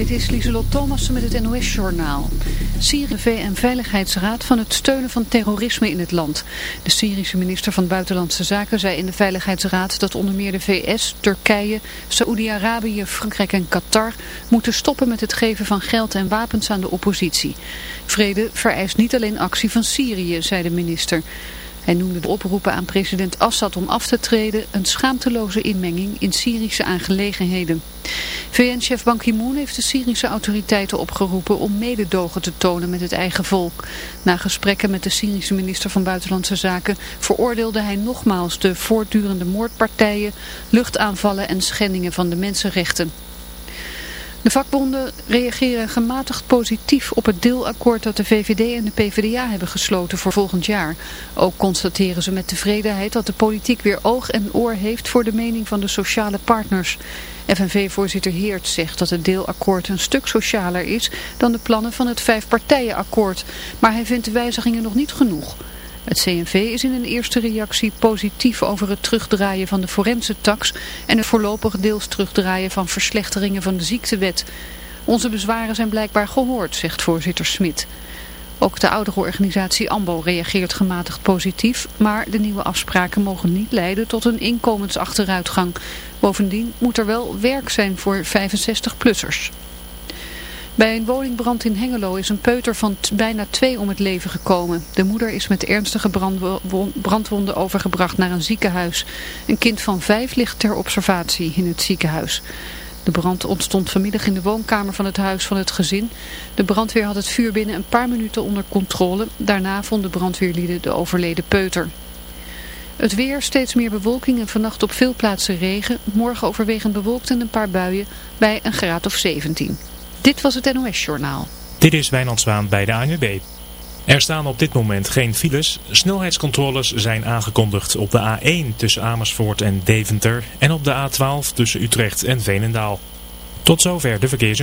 Dit is Lieselot Thomassen met het NOS-journaal. Syrië VN-veiligheidsraad van het steunen van terrorisme in het land. De Syrische minister van Buitenlandse Zaken zei in de Veiligheidsraad dat onder meer de VS, Turkije, Saoedi-Arabië, Frankrijk en Qatar moeten stoppen met het geven van geld en wapens aan de oppositie. Vrede vereist niet alleen actie van Syrië, zei de minister. Hij noemde de oproepen aan president Assad om af te treden een schaamteloze inmenging in Syrische aangelegenheden. VN-chef Ban Ki-moon heeft de Syrische autoriteiten opgeroepen om mededogen te tonen met het eigen volk. Na gesprekken met de Syrische minister van Buitenlandse Zaken veroordeelde hij nogmaals de voortdurende moordpartijen, luchtaanvallen en schendingen van de mensenrechten. De vakbonden reageren gematigd positief op het deelakkoord dat de VVD en de PvdA hebben gesloten voor volgend jaar. Ook constateren ze met tevredenheid dat de politiek weer oog en oor heeft voor de mening van de sociale partners. FNV-voorzitter Heert zegt dat het deelakkoord een stuk socialer is dan de plannen van het vijfpartijenakkoord. Maar hij vindt de wijzigingen nog niet genoeg. Het CNV is in een eerste reactie positief over het terugdraaien van de forense tax en het voorlopig deels terugdraaien van verslechteringen van de ziektewet. Onze bezwaren zijn blijkbaar gehoord, zegt voorzitter Smit. Ook de oudere organisatie AMBO reageert gematigd positief, maar de nieuwe afspraken mogen niet leiden tot een inkomensachteruitgang. Bovendien moet er wel werk zijn voor 65-plussers. Bij een woningbrand in Hengelo is een peuter van bijna twee om het leven gekomen. De moeder is met ernstige brandwonden overgebracht naar een ziekenhuis. Een kind van vijf ligt ter observatie in het ziekenhuis. De brand ontstond vanmiddag in de woonkamer van het huis van het gezin. De brandweer had het vuur binnen een paar minuten onder controle. Daarna vonden brandweerlieden de overleden peuter. Het weer, steeds meer bewolking en vannacht op veel plaatsen regen. Morgen overwegend bewolkt en een paar buien bij een graad of 17. Dit was het NOS Journaal. Dit is Wijnand Zwaan bij de ANWB. Er staan op dit moment geen files. Snelheidscontroles zijn aangekondigd op de A1 tussen Amersfoort en Deventer en op de A12 tussen Utrecht en Veenendaal. Tot zover de verkeers.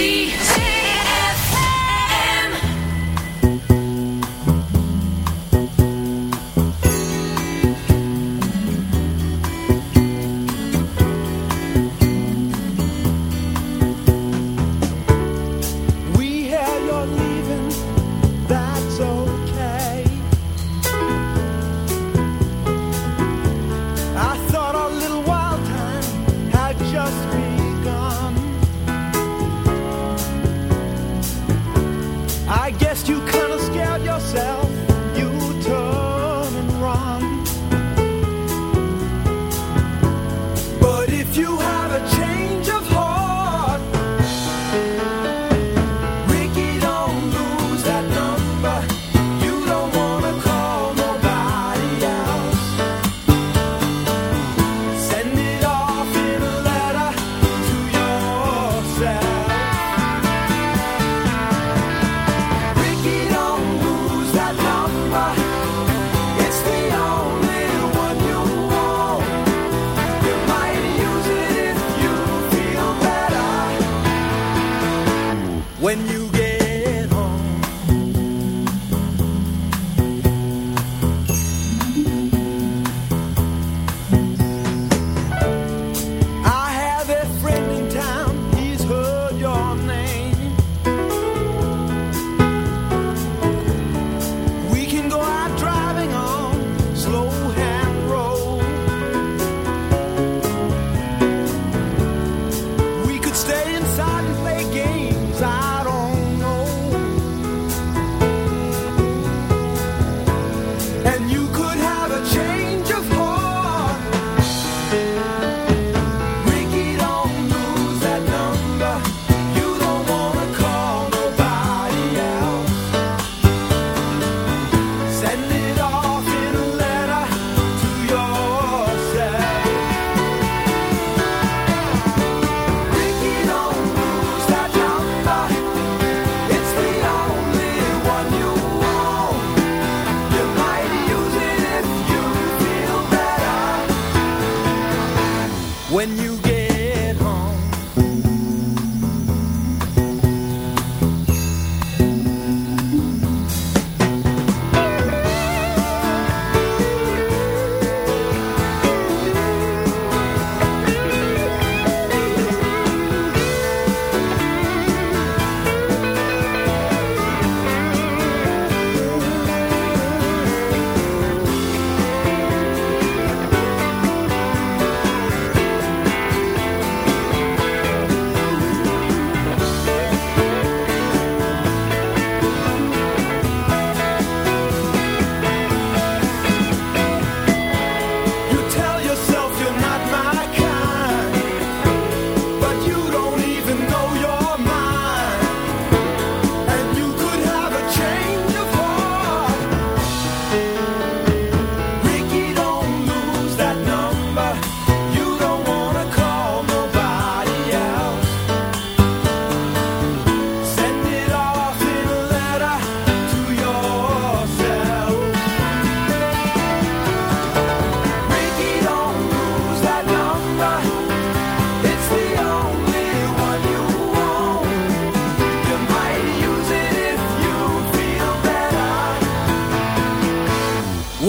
ZFM.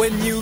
When you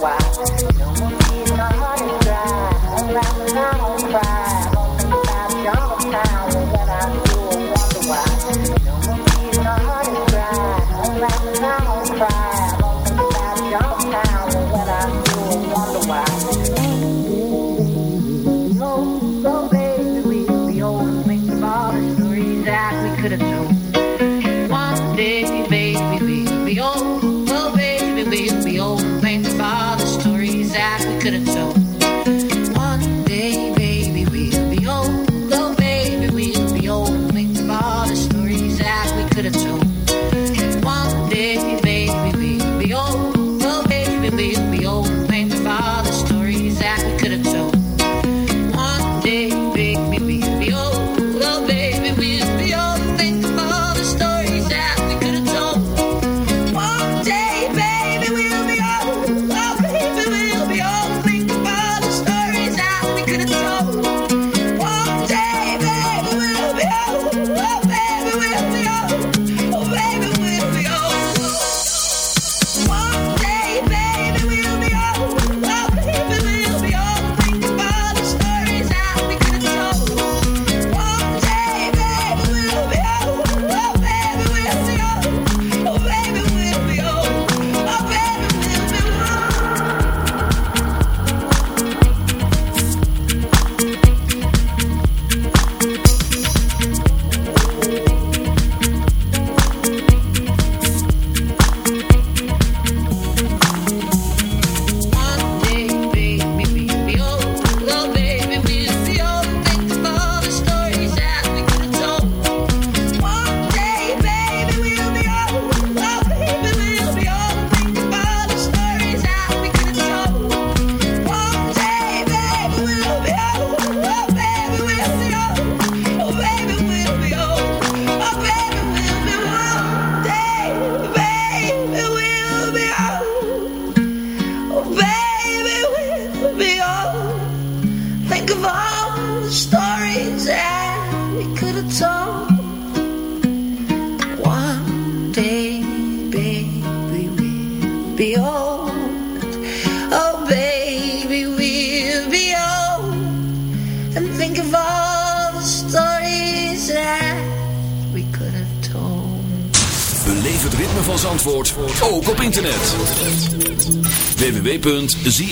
why.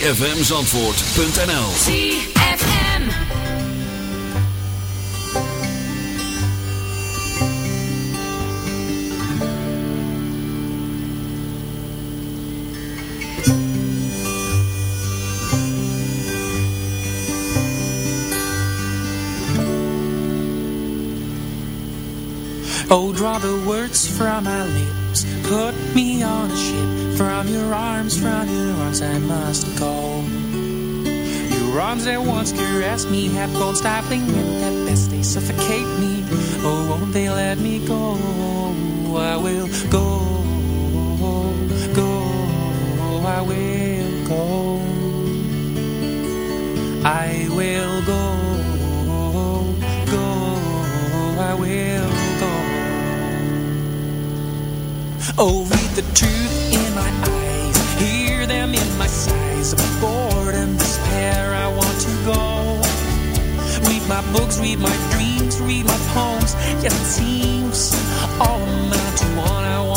www.zfmzandvoort.nl ZFM. Oh, draw the words from my lips. Put me on a ship. From your arms, from your arms, I must go. Your arms that once caressed me have gone stifling and at best they suffocate me. Oh, won't they let me go? I will go, go, I will go. I will go, go, I will go. Oh, read the truth books, read my dreams, read my poems. Yes, it seems all amount to one. I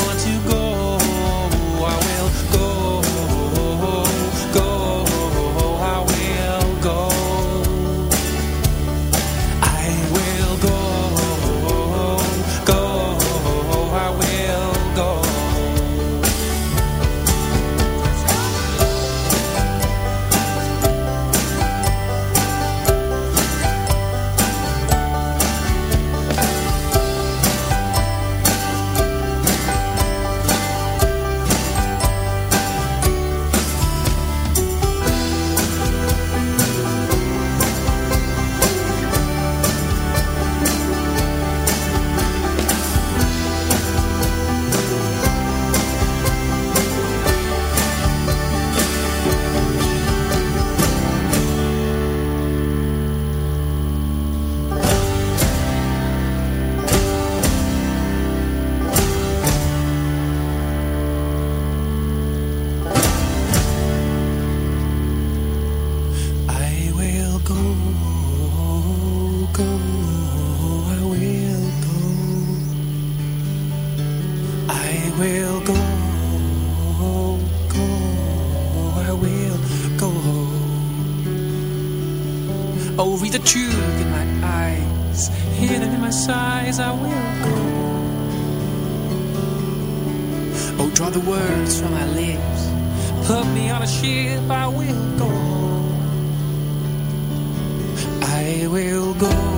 put me on a ship, I will go. I will go, go,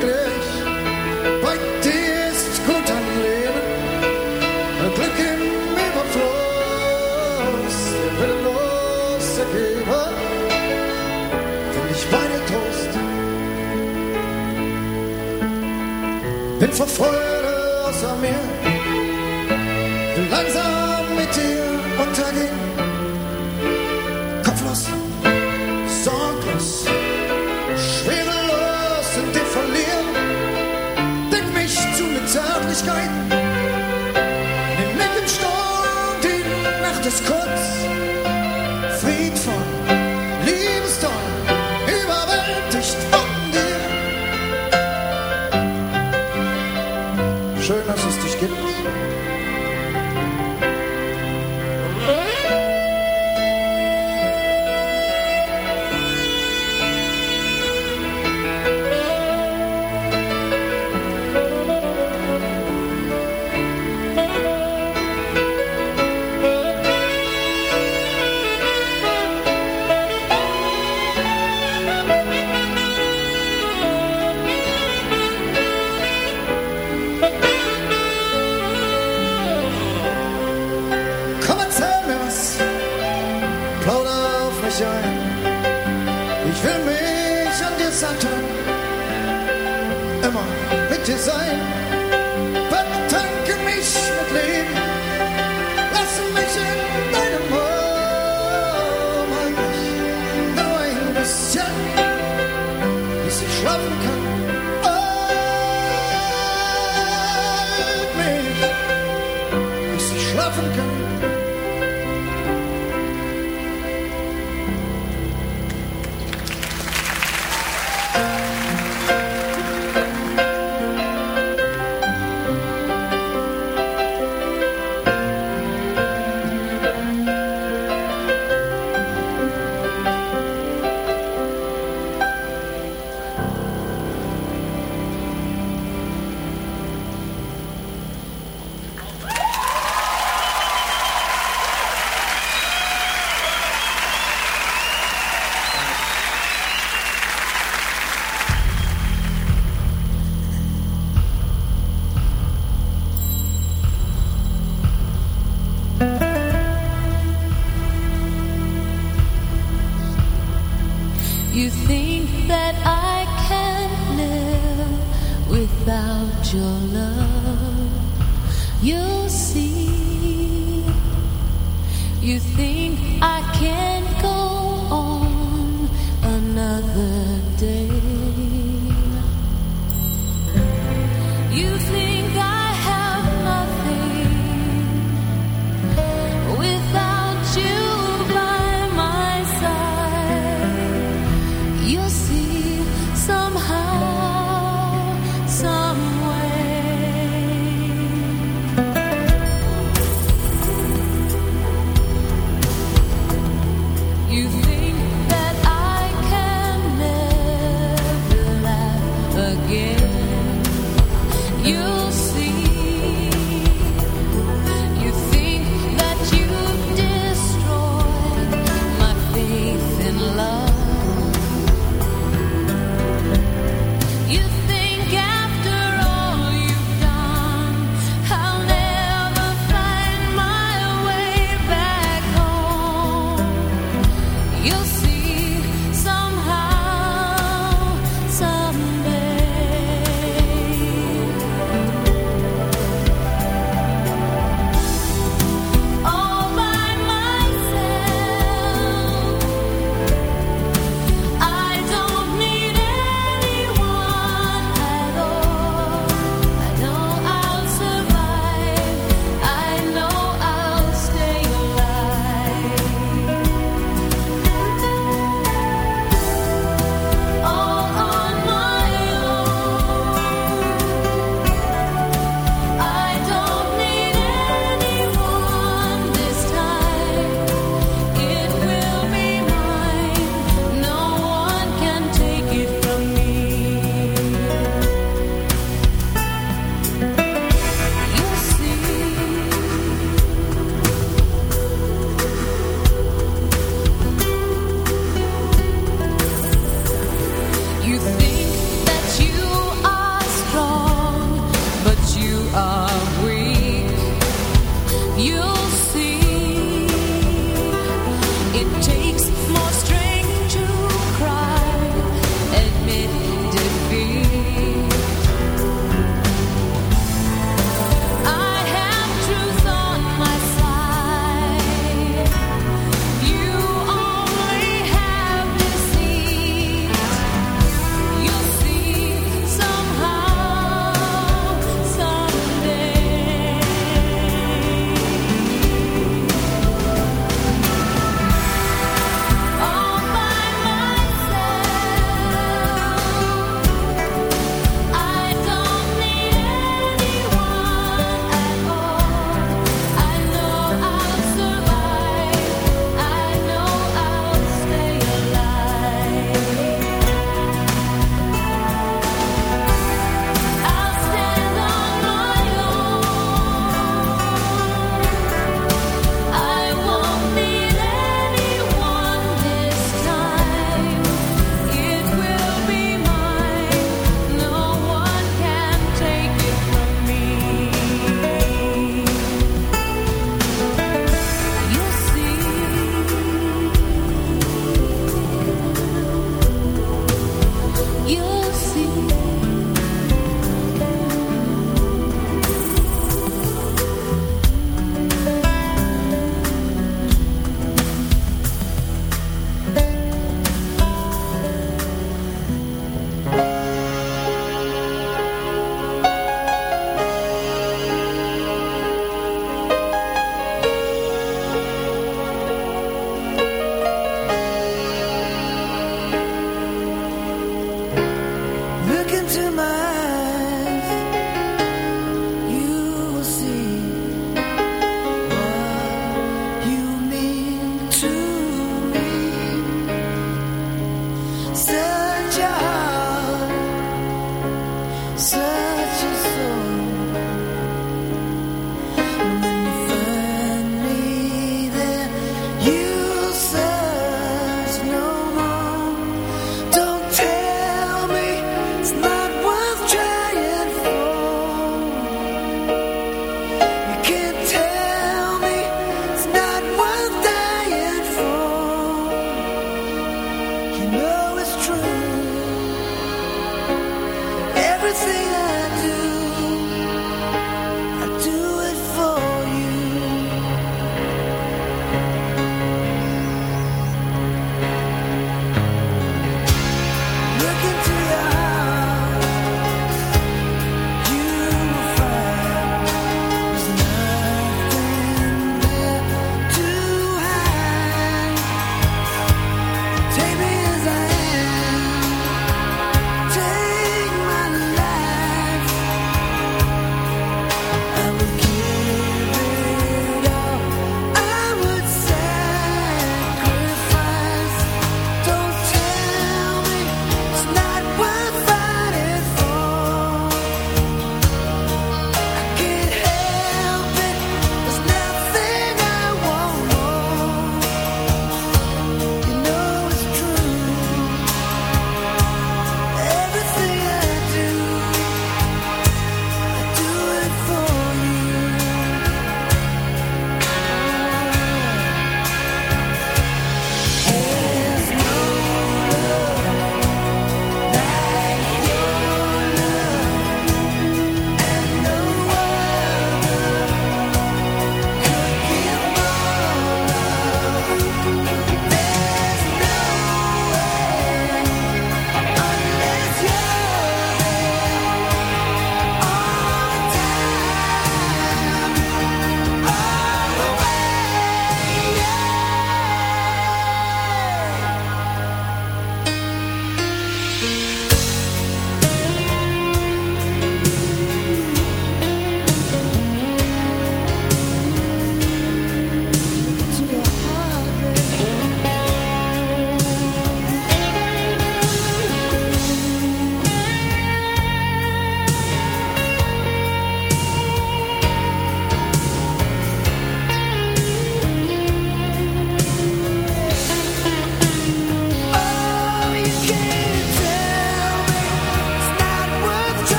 glücklich, bei dir ist gut am Leben, Glück im Überfluss, der willenlose Geber, find ich meine Trost. Bin verfolgt. African